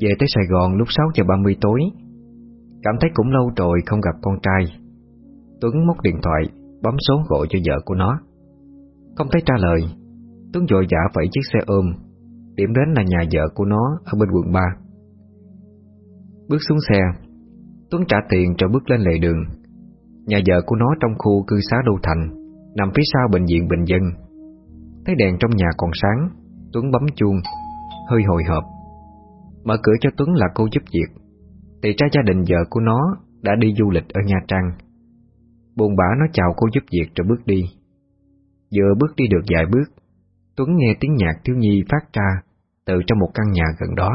Về tới Sài Gòn lúc 6 giờ 30 tối. Cảm thấy cũng lâu rồi không gặp con trai. Tuấn móc điện thoại, Bấm số gọi cho vợ của nó. Không thấy trả lời, Tuấn vội vã vẫy chiếc xe ôm. Điểm đến là nhà vợ của nó Ở bên quận 3 Bước xuống xe, Tuấn trả tiền rồi bước lên lề đường. Nhà vợ của nó trong khu cư xá Đô Thành, Nằm phía sau bệnh viện Bình Dân. Thấy đèn trong nhà còn sáng, Tuấn bấm chuông, Hơi hồi hộp. Mở cửa cho Tuấn là cô giúp việc. Thì ra gia đình vợ của nó Đã đi du lịch ở Nha Trang. Buồn bã nó chào cô giúp việc rồi bước đi. Vừa bước đi được vài bước, Tuấn nghe tiếng nhạc thiếu nhi phát ra Từ trong một căn nhà gần đó.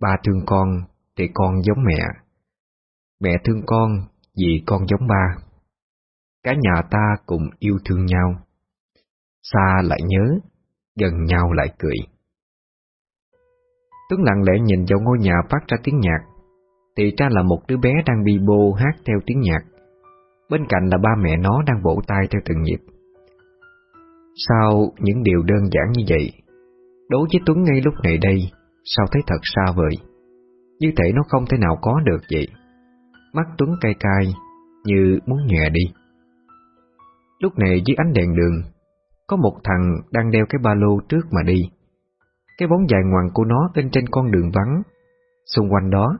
Ba thương con Thì con giống mẹ. Mẹ thương con Vì con giống ba. Cả nhà ta cùng yêu thương nhau. Xa lại nhớ, Gần nhau lại cười. Tuấn lặng lẽ nhìn vào ngôi nhà phát ra tiếng nhạc. Thì ra là một đứa bé đang bi bô hát theo tiếng nhạc. Bên cạnh là ba mẹ nó đang vỗ tay theo từng nhịp. Sao những điều đơn giản như vậy? Đối với Tuấn ngay lúc này đây, Sao thấy thật xa vời? Như thể nó không thể nào có được vậy. Mắt Tuấn cay cay, Như muốn nhòe đi. Lúc này dưới ánh đèn đường, Có một thằng đang đeo cái ba lô trước mà đi. Cái bóng dài ngoằn của nó in trên con đường vắng. Xung quanh đó,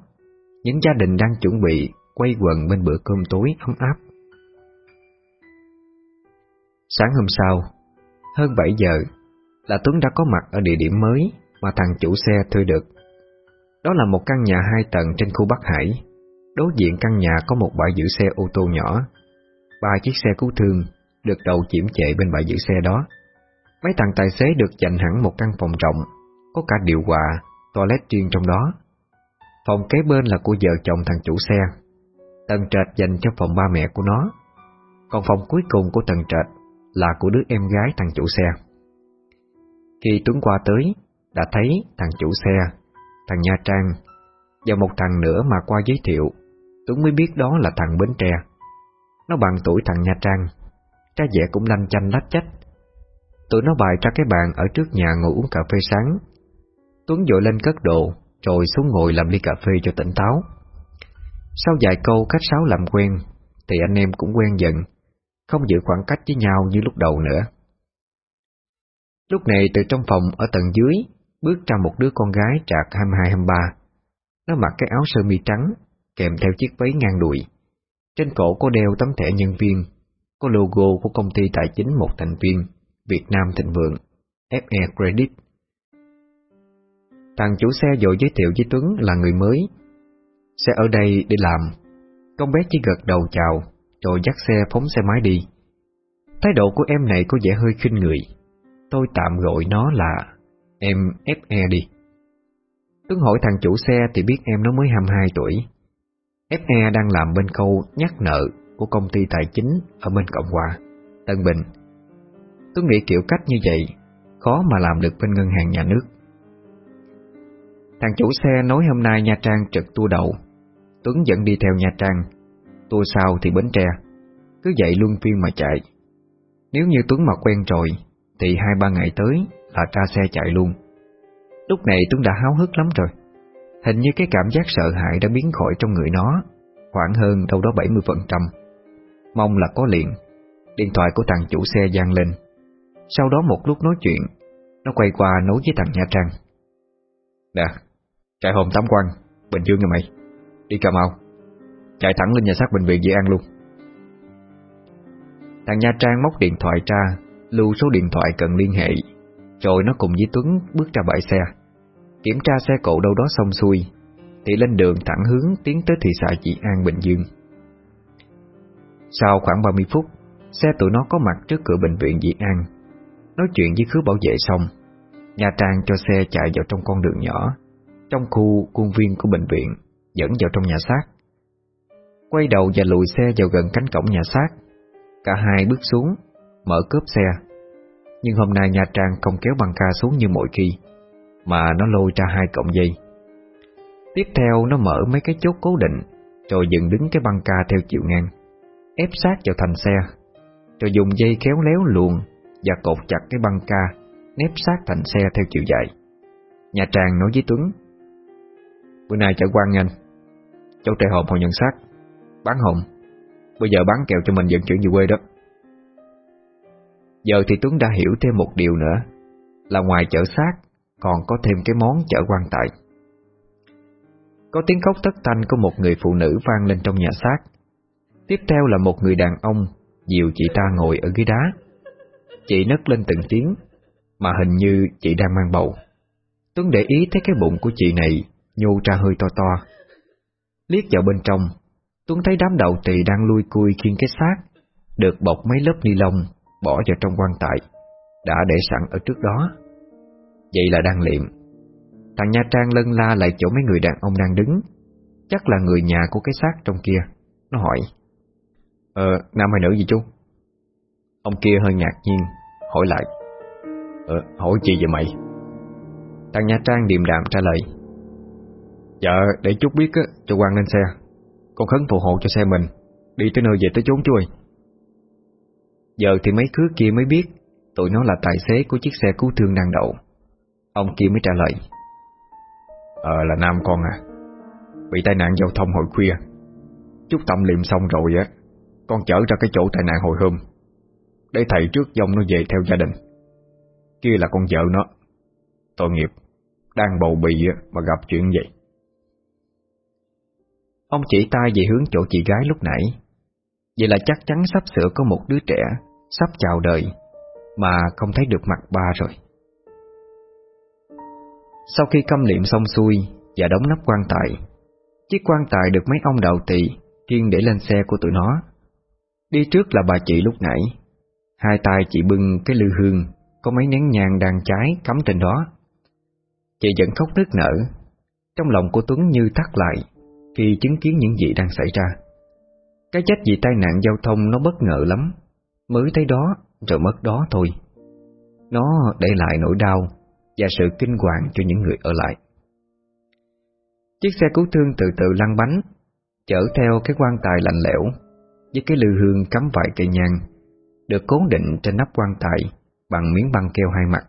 Những gia đình đang chuẩn bị Quay quần bên bữa cơm tối ấm áp. Sáng hôm sau, Hơn 7 giờ, Là Tuấn đã có mặt ở địa điểm mới Mà thằng chủ xe thuê được. Đó là một căn nhà hai tầng trên khu Bắc Hải. Đối diện căn nhà có một bãi giữ xe ô tô nhỏ. Ba chiếc xe cứu thương Được đầu chiếm chạy bên bãi giữ xe đó. Mấy thằng tài xế được dành hẳn một căn phòng rộng. Có cả điều hòa, Toilet riêng trong đó. Phòng kế bên là của vợ chồng thằng chủ xe. Tầng trệt dành cho phòng ba mẹ của nó. Còn phòng cuối cùng của tầng trệt Là của đứa em gái thằng chủ xe. Khi Tuấn qua tới, Đã thấy thằng chủ xe, Thằng Nha Trang Và một thằng nữa mà qua giới thiệu. Tuấn mới biết đó là thằng Bến Tre. Nó bằng tuổi thằng Nha Trang. Cha vẻ cũng lanh chanh lách chách. Tụi nó bày ra cái bàn ở trước nhà ngồi uống cà phê sáng. Tuấn dội lên cất đồ, Rồi xuống ngồi làm ly cà phê cho tỉnh táo. Sau vài câu khách sáo làm quen, Thì anh em cũng quen dần, Không giữ khoảng cách với nhau như lúc đầu nữa. Lúc này từ trong phòng ở tầng dưới, Bước ra một đứa con gái trạc 22-23 Nó mặc cái áo sơ mi trắng, Kèm theo chiếc váy ngang đùi. Trên cổ có đeo tấm thẻ nhân viên, Có logo của công ty tài chính một thành viên, Việt Nam Thịnh Vượng FE Credit. Thằng chủ xe dội giới thiệu với Tuấn là người mới. Sẽ ở đây để làm. Con bé chỉ gật đầu chào, Rồi dắt xe phóng xe máy đi. Thái độ của em này có vẻ hơi khinh người. Tôi tạm gọi nó là Em FE đi. Tuấn hỏi thằng chủ xe thì biết em nó mới 22 tuổi. FE đang làm bên khâu nhắc nợ Của công ty tài chính Ở bên Cộng Hòa, Tân Bình. Tuấn nghĩ kiểu cách như vậy Khó mà làm được bên ngân hàng nhà nước. Thằng chủ xe nói hôm nay Nha Trang trực tour đầu Tuấn dẫn đi theo Nha Trang. Tour sau thì Bến Tre. Cứ vậy luôn phiên mà chạy. Nếu như Tuấn mà quen rồi Thì hai ba ngày tới là ra xe chạy luôn. Lúc này Tuấn đã háo hức lắm rồi. Hình như cái cảm giác sợ hãi đã biến khỏi trong người nó Khoảng hơn đâu đó 70% Mong là có liền. Điện thoại của thằng chủ xe gian lên. Sau đó một lúc nói chuyện Nó quay qua nói với thằng Nha Trang. Nè, chạy hồn tắm quan, Bình Dương nha mày Đi Cà Mau. Chạy thẳng lên nhà xác bệnh viện Dị An luôn. Thằng Nha Trang móc điện thoại ra, Lưu số điện thoại cần liên hệ. Rồi nó cùng với Tuấn bước ra bãi xe. Kiểm tra xe cộ đâu đó xong xuôi, Thì lên đường thẳng hướng tiến tới thị xã Dị An, Bình Dương. Sau khoảng 30 phút, Xe tụi nó có mặt trước cửa bệnh viện Dị An. Nói chuyện với khứa bảo vệ xong Nhà Trang cho xe chạy vào trong con đường nhỏ. Trong khu khuôn viên của bệnh viện, Dẫn vào trong nhà xác. Quay đầu và lùi xe vào gần cánh cổng nhà xác. Cả hai bước xuống, Mở cốp xe. Nhưng hôm nay nhà Trang không kéo băng ca xuống như mọi khi, Mà nó lôi ra hai cọng dây. Tiếp theo, nó mở mấy cái chốt cố định, Rồi dựng đứng cái băng ca theo chiều ngang, Ép sát vào thành xe, Rồi dùng dây kéo léo luồn Và cột chặt cái băng ca, Nép sát thành xe theo chiều dài. Nhà Trang nói với Tuấn Bữa nay chở quan nhanh. Cháu trai hồn hồi nhận xác. Bán hồn Bây giờ bán kèo cho mình vận chuyển về quê đó. Giờ thì Tuấn đã hiểu thêm một điều nữa, Là ngoài chở xác, Còn có thêm cái món chở quan tài Có tiếng khóc tất thanh Của một người phụ nữ vang lên trong nhà xác. Tiếp theo là một người đàn ông, Dìu chị ta ngồi ở ghế đá. Chị nấc lên từng tiếng, Mà hình như chị đang mang bầu. Tuấn để ý thấy cái bụng của chị này Nhô ra hơi to to Liếc vào bên trong Tuấn thấy đám đầu tỳ đang lui cui khiên cái xác Được bọc mấy lớp ni lông Bỏ vào trong quan tài Đã để sẵn ở trước đó Vậy là đang liệm Thằng Nha Trang lân la lại chỗ mấy người đàn ông đang đứng Chắc là người nhà của cái xác trong kia Nó hỏi Ờ, nam hay nữ gì chú? Ông kia hơi ngạc nhiên Hỏi lại Ờ, hỏi chi vậy mày? Thằng Nha Trang điềm đạm trả lời Dạ, để chút biết á, cho quan lên xe. Con khấn phù hộ cho xe mình. Đi tới nơi về tới chốn chú ơi. Giờ thì mấy khứa kia mới biết Tụi nó là tài xế của chiếc xe cứu thương đang đậu. Ông kia mới trả lời. Ờ là Nam con à. Bị tai nạn giao thông hồi khuya. Chút tâm liệm xong rồi á Con chở ra cái chỗ tai nạn hồi hôm. Để thầy trước dòng nó về theo gia đình. Kia là con vợ nó. Tội nghiệp. Đang bầu bì mà gặp chuyện vậy. Ông chỉ tay về hướng chỗ chị gái lúc nãy. Vậy là chắc chắn sắp sửa có một đứa trẻ Sắp chào đời Mà không thấy được mặt ba rồi. Sau khi câm liệm xong xuôi Và đóng nắp quan tài, Chiếc quan tài được mấy ông đạo tỳ Kiên để lên xe của tụi nó. Đi trước là bà chị lúc nãy. Hai tay chị bưng cái lư hương, Có mấy nén nhang đang cháy cắm trên đó. Chị vẫn khóc nức nở. Trong lòng của Tuấn như thắt lại. Khi chứng kiến những gì đang xảy ra. Cái chết vì tai nạn giao thông nó bất ngờ lắm. Mới thấy đó, rồi mất đó thôi. Nó để lại nỗi đau Và sự kinh hoàng cho những người ở lại. Chiếc xe cứu thương từ từ lăn bánh, Chở theo cái quan tài lạnh lẽo Với cái lư hương cắm vài cây nhang, Được cố định trên nắp quan tài Bằng miếng băng keo hai mặt.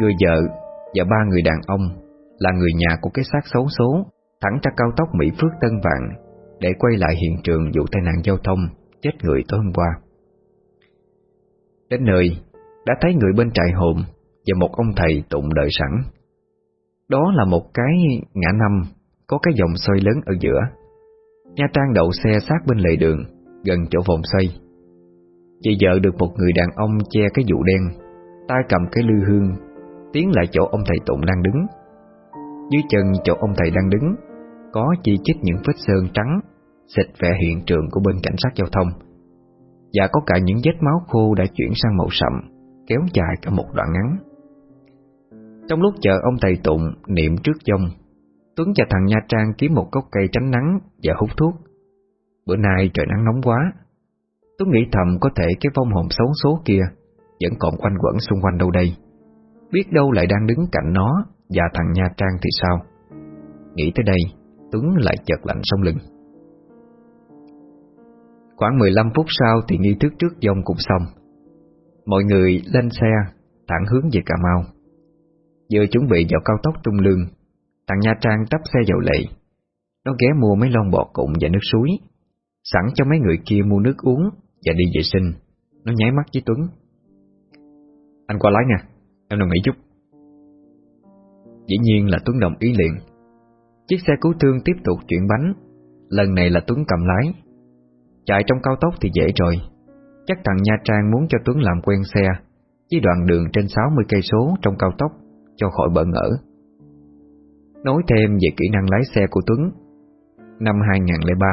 Người vợ và ba người đàn ông Là người nhà của cái xác xấu số Thẳng ra cao tốc Mỹ Phước Tân Vạn Để quay lại hiện trường vụ tai nạn giao thông Chết người tối hôm qua. Đến nơi, Đã thấy người bên trại hồn Và một ông thầy tụng đợi sẵn. Đó là một cái ngã năm, Có cái dòng xoay lớn ở giữa. Nha Trang đậu xe sát bên lề đường, Gần chỗ vòng xoay. Chị vợ được một người đàn ông che cái vụ đen, tay cầm cái lư hương, Tiến lại chỗ ông thầy tụng đang đứng. Dưới chân chỗ ông thầy đang đứng có chi chích những vết sơn trắng, Xịt vẽ hiện trường của bên cảnh sát giao thông. Và có cả những vết máu khô đã chuyển sang màu sậm, Kéo dài cả một đoạn ngắn. Trong lúc chờ ông thầy Tụng niệm trước dông, Tuấn và thằng Nha Trang kiếm một gốc cây tránh nắng và hút thuốc. Bữa nay trời nắng nóng quá, Tuấn nghĩ thầm có thể cái vong hồn xấu số kia Vẫn còn quanh quẩn xung quanh đâu đây. Biết đâu lại đang đứng cạnh nó Và thằng Nha Trang thì sao? Nghĩ tới đây Tuấn lại chợt lạnh sống lưng. Khoảng 15 phút sau thì nghi thức trước dông cũng xong. Mọi người lên xe, Thẳng hướng về Cà Mau. Vừa chuẩn bị vào cao tốc Trung Lương, Thằng Nha Trang tấp xe vào lệ Nó ghé mua mấy lon bọt cụm và nước suối. Sẵn cho mấy người kia mua nước uống Và đi vệ sinh. Nó nháy mắt với Tuấn. Anh qua lái nè Em đồng ý chút. Dĩ nhiên là Tuấn đồng ý liền. Chiếc xe cứu thương tiếp tục chuyển bánh. Lần này là Tuấn cầm lái. Chạy trong cao tốc thì dễ rồi. Chắc thằng Nha Trang muốn cho Tuấn làm quen xe Với đoạn đường trên 60 cây số trong cao tốc, Cho khỏi bỡ ngỡ Nói thêm về kỹ năng lái xe của Tuấn. Năm 2003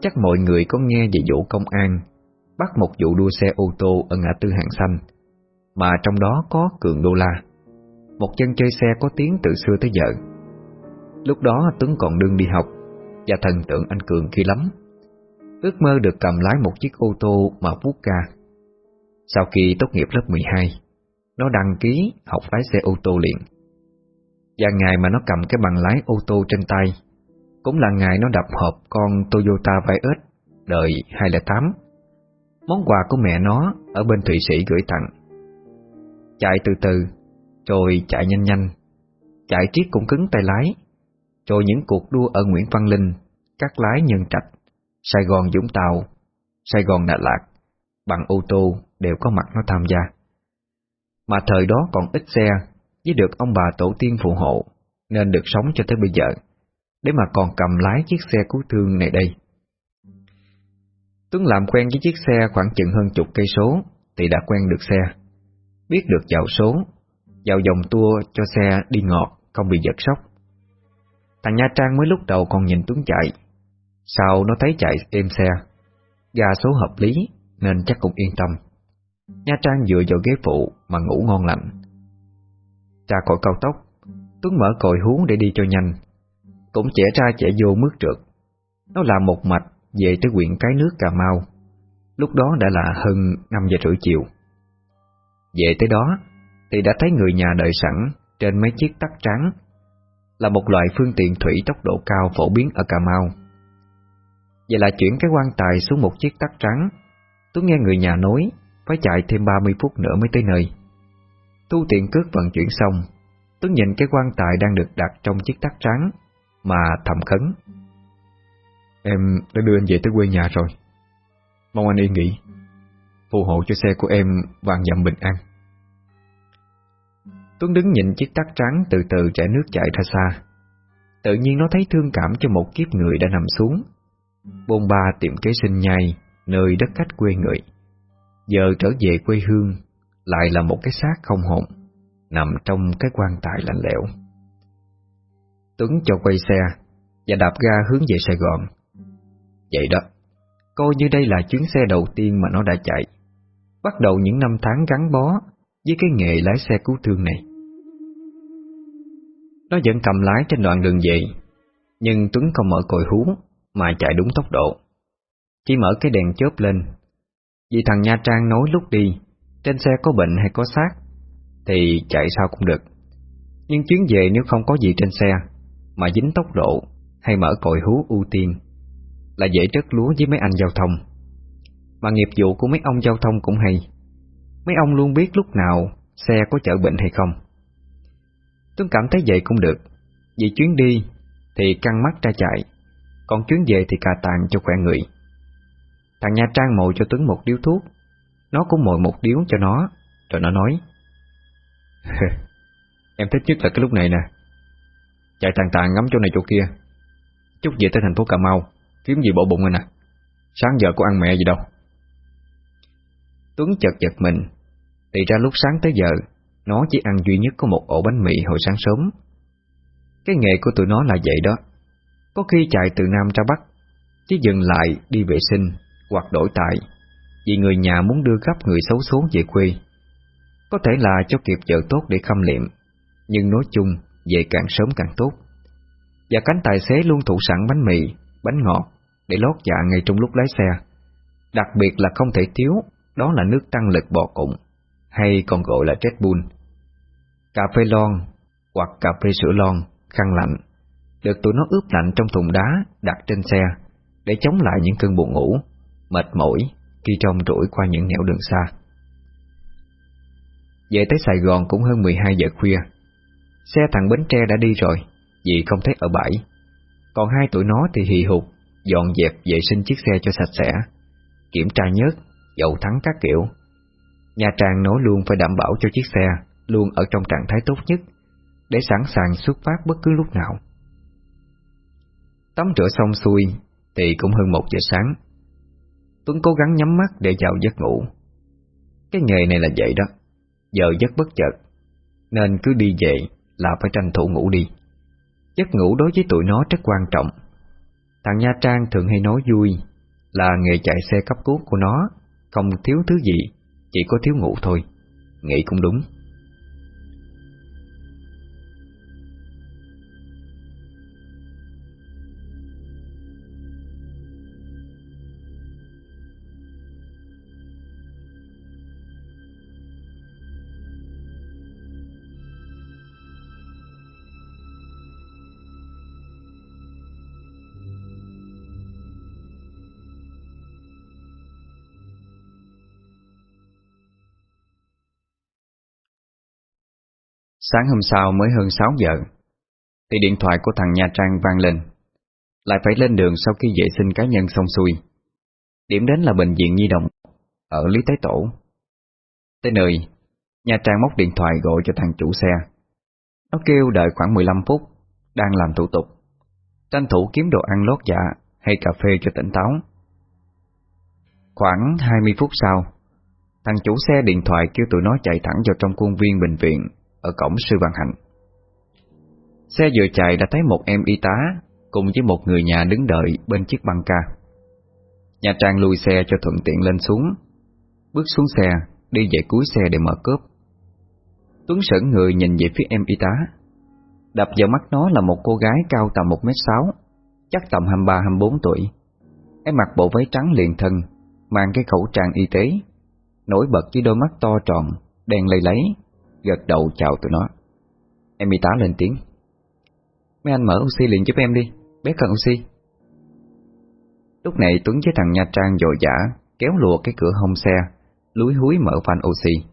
Chắc mọi người có nghe về vụ công an Bắt một vụ đua xe ô tô ở ngã tư hàng xanh, Mà trong đó có Cường Đô La, Một chân chơi xe có tiếng từ xưa tới giờ. Lúc đó Tuấn còn đương đi học Và thần tượng anh Cường kia lắm ước mơ được cầm lái một chiếc ô tô mà vuốt ca. Sau khi tốt nghiệp lớp 12, nó đăng ký học lái xe ô tô liền. Và ngày mà nó cầm cái bằng lái ô tô trên tay, cũng là ngày nó đập hộp con Toyota Vios đời 208. Món quà của mẹ nó ở bên Thụy Sĩ gửi tặng. Chạy từ từ, rồi chạy nhanh nhanh, chạy triết cũng cứng tay lái, rồi những cuộc đua ở Nguyễn Văn Linh, các Lái Nhân Trạch, Sài Gòn Dũng Tàu, Sài Gòn Đà Lạt, bằng ô tô đều có mặt nó tham gia. Mà thời đó còn ít xe, với được ông bà tổ tiên phụ hộ, nên được sống cho tới bây giờ, để mà còn cầm lái chiếc xe cứu thương này đây. Tuấn làm quen với chiếc xe khoảng chừng hơn chục cây số, thì đã quen được xe. Biết được dạo số, vào dòng tua cho xe đi ngọt, không bị giật sốc. Thằng Nha Trang mới lúc đầu còn nhìn Tuấn chạy, sau nó thấy chạy êm xe, ga số hợp lý nên chắc cũng yên tâm. Nha Trang dựa vào ghế phụ mà ngủ ngon lành. Ra khỏi cao tốc, Tuấn mở còi huống để đi cho nhanh, cũng trẻ ra trẻ vô mướt trượt. Nó làm một mạch về tới huyện Cái Nước Cà Mau. Lúc đó đã là hơn 5 giờ rưỡi chiều. Về tới đó thì đã thấy người nhà đợi sẵn trên mấy chiếc tắc trắng là một loại phương tiện thủy tốc độ cao phổ biến ở Cà Mau. Vậy là chuyển cái quan tài xuống một chiếc tắc trắng. Tôi nghe người nhà nói, Phải chạy thêm 30 phút nữa mới tới nơi. Tu tiện cước vận chuyển xong, tôi nhìn cái quan tài đang được đặt trong chiếc tắc trắng, Mà thầm khấn. Em đã đưa anh về tới quê nhà rồi. Mong anh yên nghỉ. Phù hộ cho xe của em vàng dặm bình an. Tuấn đứng nhìn chiếc tắc trắng từ từ chảy nước chạy ra xa. Tự nhiên nó thấy thương cảm cho một kiếp người đã nằm xuống. Bôn ba tìm kế sinh nhai, Nơi đất khách quê người. Giờ trở về quê hương, Lại là một cái xác không hồn, Nằm trong cái quan tài lạnh lẽo. Tuấn cho quay xe Và đạp ga hướng về Sài Gòn. Vậy đó, Coi như đây là chuyến xe đầu tiên mà nó đã chạy. Bắt đầu những năm tháng gắn bó Với cái nghề lái xe cứu thương này. Nó vẫn cầm lái trên đoạn đường về, Nhưng Tuấn không mở còi hú Mà chạy đúng tốc độ. Chỉ mở cái đèn chớp lên. Vì thằng Nha Trang nói lúc đi, Trên xe có bệnh hay có xác, Thì chạy sao cũng được. Nhưng chuyến về nếu không có gì trên xe, Mà dính tốc độ Hay mở còi hú ưu tiên, Là dễ trớt lúa với mấy anh giao thông. Mà nghiệp vụ của mấy ông giao thông cũng hay. Mấy ông luôn biết lúc nào Xe có chở bệnh hay không. Tuấn cảm thấy vậy cũng được. Vì chuyến đi Thì căng mắt ra chạy, Còn chuyến về thì cà tàn cho khỏe người. Thằng Nha Trang mồi cho Tuấn một điếu thuốc. Nó cũng mồi một điếu cho nó, Rồi nó nói Em thích nhất là cái lúc này nè. Chạy tàn tàn ngắm chỗ này chỗ kia. Chút về tới thành phố Cà Mau, Kiếm gì bộ bụng rồi nè. Sáng giờ có ăn mẹ gì đâu. Tuấn chợt giật mình. Thì ra lúc sáng tới giờ nó chỉ ăn duy nhất có một ổ bánh mì hồi sáng sớm. Cái nghề của tụi nó là vậy đó. Có khi chạy từ Nam ra Bắc Chỉ dừng lại đi vệ sinh Hoặc đổi tại Vì người nhà muốn đưa gấp người xấu số về quê. Có thể là cho kịp chợ tốt để khâm liệm Nhưng nói chung Về càng sớm càng tốt. Và cánh tài xế luôn thủ sẵn bánh mì Bánh ngọt Để lót dạ ngay trong lúc lái xe. Đặc biệt là không thể thiếu đó là nước tăng lực bò cụng, hay còn gọi là Red Bull. Cà phê lon hoặc cà phê sữa lon, khăn lạnh, được tụi nó ướp lạnh trong thùng đá đặt trên xe để chống lại những cơn buồn ngủ, mệt mỏi khi trong trỗi qua những nẻo đường xa. Về tới Sài Gòn cũng hơn 12 giờ khuya. Xe thằng Bến Tre đã đi rồi, vì không thấy ở bãi. Còn hai tụi nó thì hì hục, dọn dẹp vệ sinh chiếc xe cho sạch sẽ, kiểm tra nhớt dậu thắng các kiểu. Nhà Trang nói luôn phải đảm bảo cho chiếc xe luôn ở trong trạng thái tốt nhất để sẵn sàng xuất phát bất cứ lúc nào. Tắm rửa xong xuôi thì cũng hơn một giờ sáng. Tuấn cố gắng nhắm mắt để vào giấc ngủ. Cái nghề này là vậy đó, giờ giấc bất chợt, nên cứ đi về là phải tranh thủ ngủ đi. Giấc ngủ đối với tụi nó rất quan trọng. Thằng Nha Trang thường hay nói vui là nghề chạy xe cấp cứu của nó không thiếu thứ gì Chỉ có thiếu ngủ thôi Nghĩ cũng đúng Sáng hôm sau mới hơn 6 giờ, Thì điện thoại của thằng Nha Trang vang lên. Lại phải lên đường sau khi vệ sinh cá nhân xong xuôi. Điểm đến là bệnh viện Nhi Đồng, Ở Lý Thái Tổ. Tới nơi, Nha Trang móc điện thoại gọi cho thằng chủ xe. Nó kêu đợi khoảng 15 phút, Đang làm thủ tục. Tranh thủ kiếm đồ ăn lót dạ Hay cà phê cho tỉnh táo. Khoảng 20 phút sau, Thằng chủ xe điện thoại kêu tụi nó chạy thẳng vào trong khuôn viên bệnh viện. Ở cổng sư Văn Hạnh. Xe vừa chạy đã thấy một em y tá Cùng với một người nhà đứng đợi bên chiếc băng ca. Nhà Trang lùi xe cho thuận tiện lên xuống, Bước xuống xe, Đi về cuối xe để mở cướp Tuấn sững người nhìn về phía em y tá. Đập vào mắt nó là một cô gái cao tầm 1m6 Chắc tầm 23-24 tuổi. Em mặc bộ váy trắng liền thân, Mang cái khẩu trang y tế, Nổi bật với đôi mắt to tròn, Đen lây lấy. Gật đầu chào tụi nó. Em y tá lên tiếng. Mấy anh mở oxy liền giúp em đi, Bé cần oxy. Lúc này Tuấn với thằng Nha Trang dội dã Kéo lùa cái cửa hông xe, Lúi húi mở van oxy.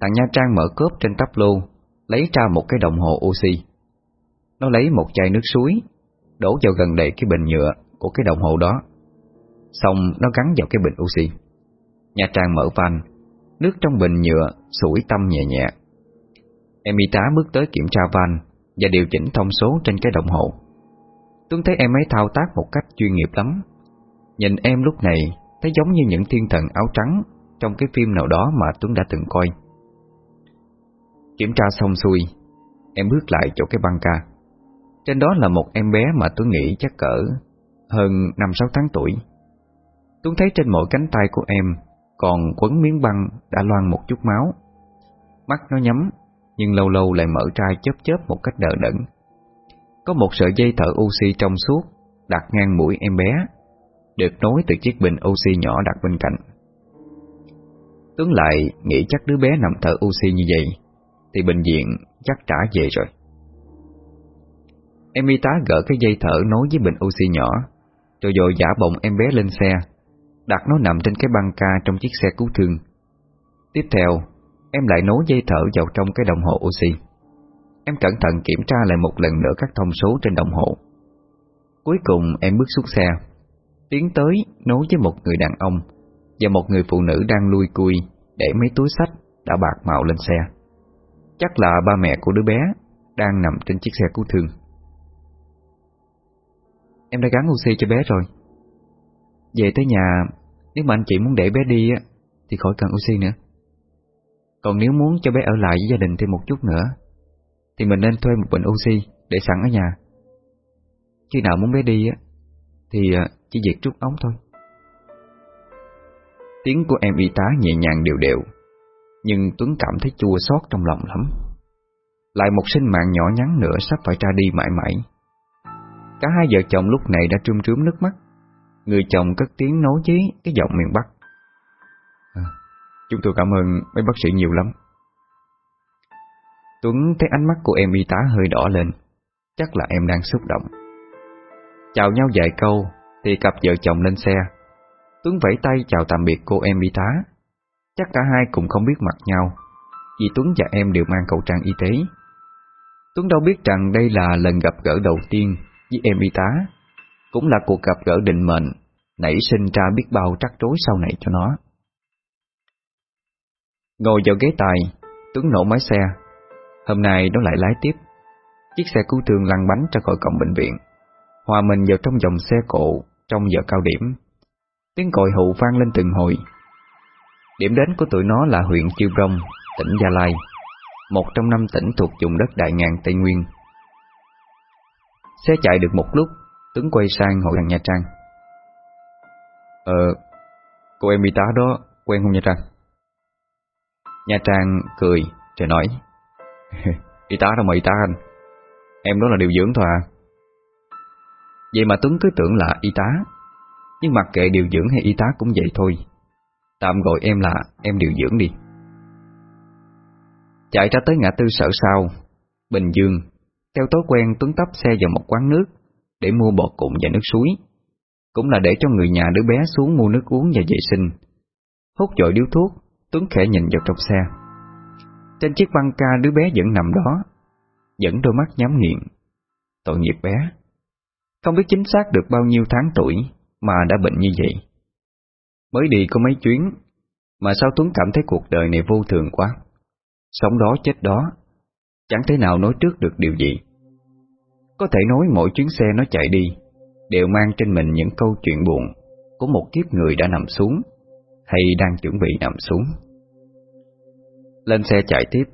Thằng Nha Trang mở cốp trên tắp lô, Lấy ra một cái đồng hồ oxy. Nó lấy một chai nước suối, Đổ vào gần đầy cái bình nhựa Của cái đồng hồ đó. Xong nó gắn vào cái bình oxy. Nha Trang mở van, Nước trong bình nhựa sủi tâm nhẹ nhẹ. Em y tá bước tới kiểm tra van Và điều chỉnh thông số trên cái đồng hồ. Tuấn thấy em ấy thao tác một cách chuyên nghiệp lắm. Nhìn em lúc này, Thấy giống như những thiên thần áo trắng Trong cái phim nào đó mà Tuấn đã từng coi. Kiểm tra xong xuôi, Em bước lại chỗ cái băng ca. Trên đó là một em bé mà Tuấn nghĩ chắc cỡ Hơn 5-6 tháng tuổi. Tuấn thấy trên mỗi cánh tay của em Còn quấn miếng băng đã loang một chút máu. Mắt nó nhắm nhưng lâu lâu lại mở ra chớp chớp một cách đờ đẫn. Có một sợi dây thở oxy trong suốt, Đặt ngang mũi em bé, Được nối từ chiếc bình oxy nhỏ đặt bên cạnh. Tuấn lại nghĩ chắc đứa bé nằm thở oxy như vậy, Thì bệnh viện chắc trả về rồi. Em y tá gỡ cái dây thở nối với bình oxy nhỏ, Rồi dội giả bồng em bé lên xe, Đặt nó nằm trên cái băng ca trong chiếc xe cứu thương. Tiếp theo Em lại nối dây thở vào trong cái đồng hồ oxy. Em cẩn thận kiểm tra lại một lần nữa các thông số trên đồng hồ. Cuối cùng, em bước xuống xe, Tiến tới nối với một người đàn ông Và một người phụ nữ đang lui cui Để mấy túi sách đã bạc màu lên xe. Chắc là ba mẹ của đứa bé Đang nằm trên chiếc xe cứu thương. Em đã gắn oxy cho bé rồi. Về tới nhà, Nếu mà anh chị muốn để bé đi á, Thì khỏi cần oxy nữa. Còn nếu muốn cho bé ở lại với gia đình thêm một chút nữa, Thì mình nên thuê một bình oxy Để sẵn ở nhà. Khi nào muốn bé đi á, Thì ờ, chỉ việc rút ống thôi. Tiếng của em y tá nhẹ nhàng đều đều, Nhưng Tuấn cảm thấy chua xót trong lòng lắm. Lại một sinh mạng nhỏ nhắn nữa sắp phải ra đi mãi mãi. Cả hai vợ chồng lúc này đã trươm trướm nước mắt. Người chồng cất tiếng nói với cái giọng miền Bắc. Chúng tôi cảm ơn mấy bác sĩ nhiều lắm. Tuấn thấy ánh mắt của em y tá hơi đỏ lên. Chắc là em đang xúc động. Chào nhau vài câu, Thì cặp vợ chồng lên xe. Tuấn vẫy tay chào tạm biệt cô em y tá. Chắc cả hai cùng không biết mặt nhau, Vì Tuấn và em đều mang khẩu trang y tế. Tuấn đâu biết rằng đây là lần gặp gỡ đầu tiên với em y tá. Cũng là cuộc gặp gỡ định mệnh, Nảy sinh ra biết bao trắc rối sau này cho nó. Ngồi vào ghế tài Tuấn nổ máy xe. Hôm nay nó lại lái tiếp. Chiếc xe cứu thương lăn bánh ra khỏi cổng bệnh viện Hòa mình vào trong dòng xe cộ Trong giờ cao điểm. Tiếng còi hụ vang lên từng hồi. Điểm đến của tụi nó là huyện Chiêu Rông, tỉnh Gia Lai Một trong năm tỉnh thuộc vùng đất Đại Ngàn Tây Nguyên. Xe chạy được một lúc Tuấn quay sang hỏi thằng Nha Trang. Ờ Cô em y tá đó quen không Nha Trang? Nha Trang cười Rồi nói, Y tá đâu mà y tá anh? Em đó là điều dưỡng thôi à. Vậy mà Tuấn cứ tưởng là y tá, Nhưng mặc kệ điều dưỡng hay y tá cũng vậy thôi. Tạm gọi em là em điều dưỡng đi. Chạy ra tới ngã tư sở sau Bình Dương, Theo tối quen Tuấn tấp xe vào một quán nước Để mua bột cụm và nước suối. Cũng là để cho người nhà đứa bé xuống mua nước uống và vệ sinh. Hút dội điếu thuốc Tuấn khẽ nhìn vào trong xe Trên chiếc băng ca đứa bé vẫn nằm đó Vẫn đôi mắt nhắm nghiện tội nghiệp bé. Không biết chính xác được bao nhiêu tháng tuổi mà đã bệnh như vậy. Mới đi có mấy chuyến, mà sao Tuấn cảm thấy cuộc đời này vô thường quá. Sống đó chết đó, chẳng thể nào nói trước được điều gì. Có thể nói mỗi chuyến xe nó chạy đi, đều mang trên mình những câu chuyện buồn của một kiếp người đã nằm xuống, hay đang chuẩn bị nằm xuống. Lên xe chạy tiếp,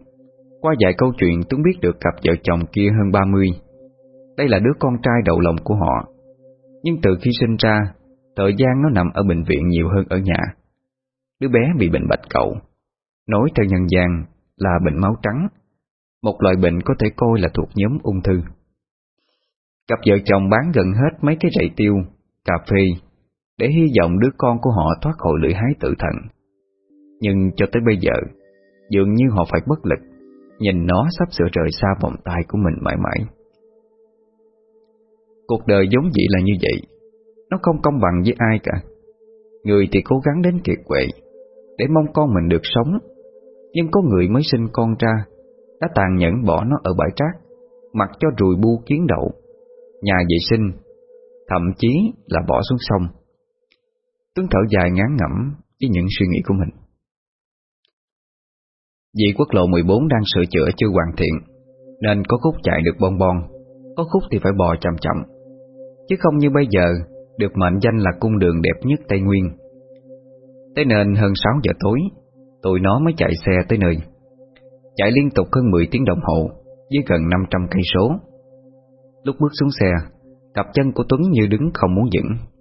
qua vài câu chuyện Tuấn biết được cặp vợ chồng kia hơn 30. Đây là đứa con trai đầu lòng của họ. Nhưng từ khi sinh ra, thời gian nó nằm ở bệnh viện nhiều hơn ở nhà. Đứa bé bị bệnh bạch cầu, nói theo nhân gian là bệnh máu trắng, một loại bệnh có thể coi là thuộc nhóm ung thư. Cặp vợ chồng bán gần hết mấy cái rẫy tiêu, cà phê, để hy vọng đứa con của họ thoát khỏi lưỡi hái tự thần. Nhưng cho tới bây giờ, dường như họ phải bất lực, nhìn nó sắp sửa rời xa vòng tay của mình mãi mãi. Cuộc đời giống dĩ là như vậy, nó không công bằng với ai cả. Người thì cố gắng đến kiệt quệ, để mong con mình được sống, nhưng có người mới sinh con ra, đã tàn nhẫn bỏ nó ở bãi rác, mặc cho rùi bu kiến đậu, nhà vệ sinh, thậm chí là bỏ xuống sông. Tuấn thở dài ngán ngẩm với những suy nghĩ của mình. Vì quốc lộ 14 đang sửa chữa chưa hoàn thiện, nên có khúc chạy được bon bon, có khúc thì phải bò chậm chậm. Chứ không như bây giờ, được mệnh danh là cung đường đẹp nhất Tây Nguyên. Thế nên hơn 6 giờ tối, tụi nó mới chạy xe tới nơi. Chạy liên tục hơn 10 tiếng đồng hồ, với gần 500 cây số. Lúc bước xuống xe, cặp chân của Tuấn như đứng không muốn dựng.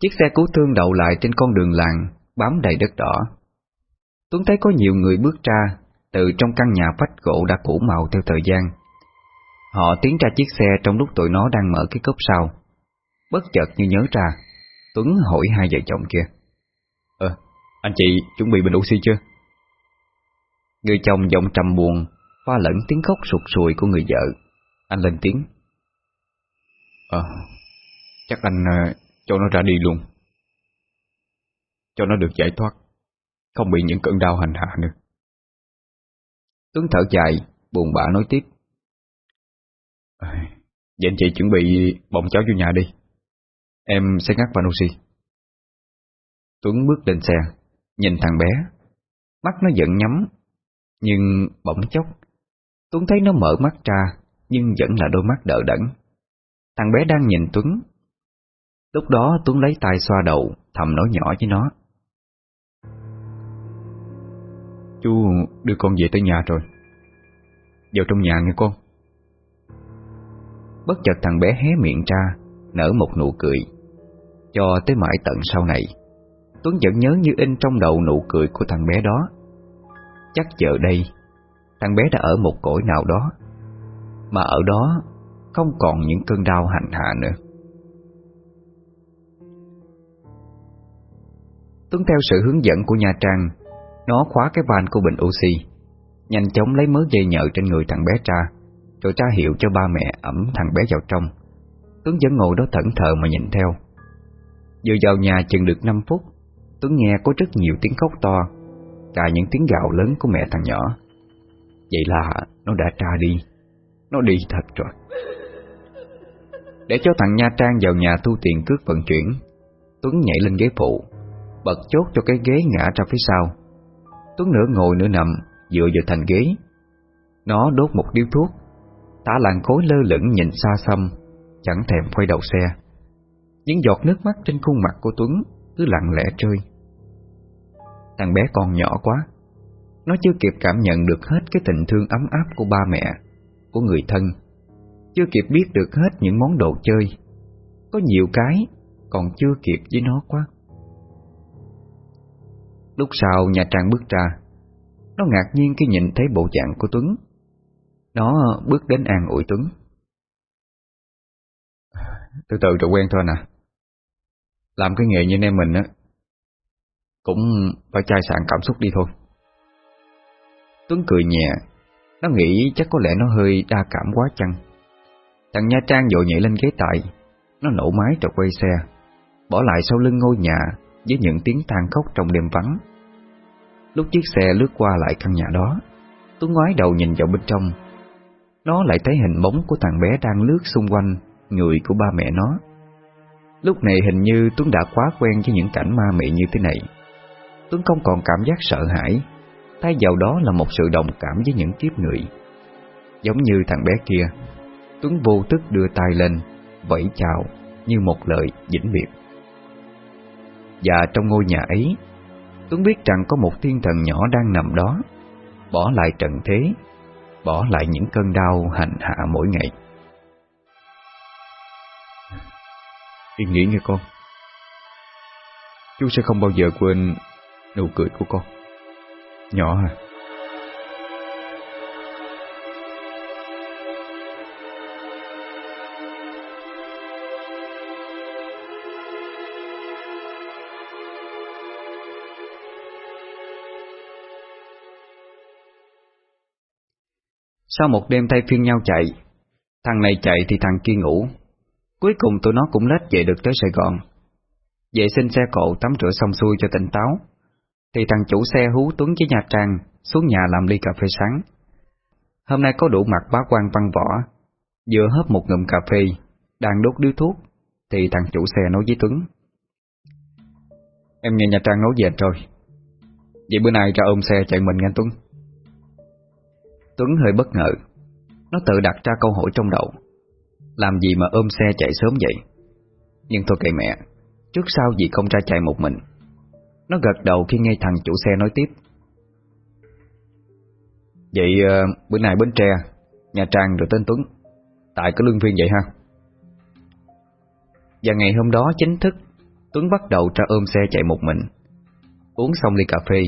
Chiếc xe cứu thương đậu lại trên con đường làng, bám đầy đất đỏ. Tuấn thấy có nhiều người bước ra từ trong căn nhà vách gỗ đã cũ màu theo thời gian. Họ tiến ra chiếc xe trong lúc tụi nó đang mở cái cốc sau. Bất chợt như nhớ ra, Tuấn hỏi hai vợ chồng kia. Ờ, anh chị chuẩn bị bình oxy chưa? Người chồng giọng trầm buồn, pha lẫn tiếng khóc sụt sùi của người vợ. Anh lên tiếng. Ờ, chắc anh uh, cho nó ra đi luôn. Cho nó được giải thoát, không bị những cơn đau hành hạ nữa. Tuấn thở dài, buồn bã nói tiếp. À, vậy anh chị chuẩn bị bồng cháu vô nhà đi. Em sẽ ngắt vào oxy. Tuấn bước lên xe, nhìn thằng bé. Mắt nó giận nhắm, nhưng bỗng chốc. Tuấn thấy nó mở mắt ra, nhưng vẫn là đôi mắt đỡ đẫn. Thằng bé đang nhìn Tuấn. Lúc đó Tuấn lấy tay xoa đầu, thầm nói nhỏ với nó. Chú đưa con về tới nhà rồi. Vào trong nhà nghe con. Bất chợt thằng bé hé miệng ra, nở một nụ cười. Cho tới mãi tận sau này, Tuấn vẫn nhớ như in trong đầu nụ cười của thằng bé đó. Chắc giờ đây, thằng bé đã ở một cõi nào đó, mà ở đó không còn những cơn đau hành hạ nữa. Tuấn theo sự hướng dẫn của nhà Trang, nó khóa cái van của bình oxy, nhanh chóng lấy mớ dây nhợ trên người thằng bé ra, rồi tra hiệu cho ba mẹ ẩm thằng bé vào trong. Tuấn vẫn ngồi đó thẫn thờ mà nhìn theo. Vừa vào nhà chừng được 5 phút, Tuấn nghe có rất nhiều tiếng khóc to, cả những tiếng gào lớn của mẹ thằng nhỏ. Vậy là nó đã tra đi, nó đi thật rồi. Để cho thằng Nha Trang vào nhà thu tiền cước vận chuyển, Tuấn nhảy lên ghế phụ, bật chốt cho cái ghế ngã ra phía sau. Tuấn nửa ngồi nửa nằm, dựa vào thành ghế. Nó đốt một điếu thuốc, tả làng khối lơ lửng nhìn xa xăm, chẳng thèm quay đầu xe. Những giọt nước mắt trên khuôn mặt của Tuấn cứ lặng lẽ trôi. Thằng bé còn nhỏ quá, nó chưa kịp cảm nhận được hết cái tình thương ấm áp của ba mẹ, của người thân, chưa kịp biết được hết những món đồ chơi. Có nhiều cái còn chưa kịp với nó quá. Lúc sau nhà Trang bước ra, nó ngạc nhiên khi nhìn thấy bộ dạng của Tuấn. Nó bước đến an ủi Tuấn. Từ từ rồi quen thôi nè. Làm cái nghề như anh em mình á, cũng phải chai sạn cảm xúc đi thôi. Tuấn cười nhẹ, nó nghĩ chắc có lẽ nó hơi đa cảm quá chăng. Thằng Nha Trang vội nhảy lên ghế tại, nó nổ máy rồi quay xe, bỏ lại sau lưng ngôi nhà với những tiếng than khóc trong đêm vắng. Lúc chiếc xe lướt qua lại căn nhà đó, Tuấn ngoái đầu nhìn vào bên trong. Nó lại thấy hình bóng của thằng bé đang lướt xung quanh Người của ba mẹ nó Lúc này hình như Tuấn đã quá quen với những cảnh ma mị như thế này Tuấn không còn cảm giác sợ hãi Thay vào đó là một sự đồng cảm với những kiếp người Giống như thằng bé kia Tuấn vô thức đưa tay lên Vẫy chào như một lời vĩnh biệt và trong ngôi nhà ấy, Tuấn biết rằng có một thiên thần nhỏ đang nằm đó. Bỏ lại trần thế, Bỏ lại những cơn đau hành hạ mỗi ngày. Yên nghĩ nghe con. Chú sẽ không bao giờ quên nụ cười của con. Nhỏ à. Sau một đêm thay phiên nhau chạy, Thằng này chạy thì thằng kia ngủ. Cuối cùng tụi nó cũng lết về được tới Sài Gòn. Vệ sinh xe cộ, tắm rửa xong xuôi cho tỉnh táo. Thì thằng chủ xe hú Tuấn với Nha Trang Xuống nhà làm ly cà phê sáng. Hôm nay có đủ mặt bá quan văn võ. Vừa hớp một ngụm cà phê, Đang đốt điếu thuốc, Thì thằng chủ xe nói với Tuấn. Em nghe Nha Trang nói về rồi. Vậy bữa nay ra ôm xe chạy mình nghe Tuấn. Tuấn hơi bất ngờ. Nó tự đặt ra câu hỏi trong đầu. Làm gì mà ôm xe chạy sớm vậy? Nhưng thôi kệ mẹ, Trước sau gì không ra chạy một mình. Nó gật đầu khi nghe thằng chủ xe nói tiếp. Vậy ờ, bữa nay Bến Tre nhà Trang rồi tên Tuấn. Tại có lương phiên vậy ha? Và ngày hôm đó chính thức, Tuấn bắt đầu ra ôm xe chạy một mình. Uống xong ly cà phê,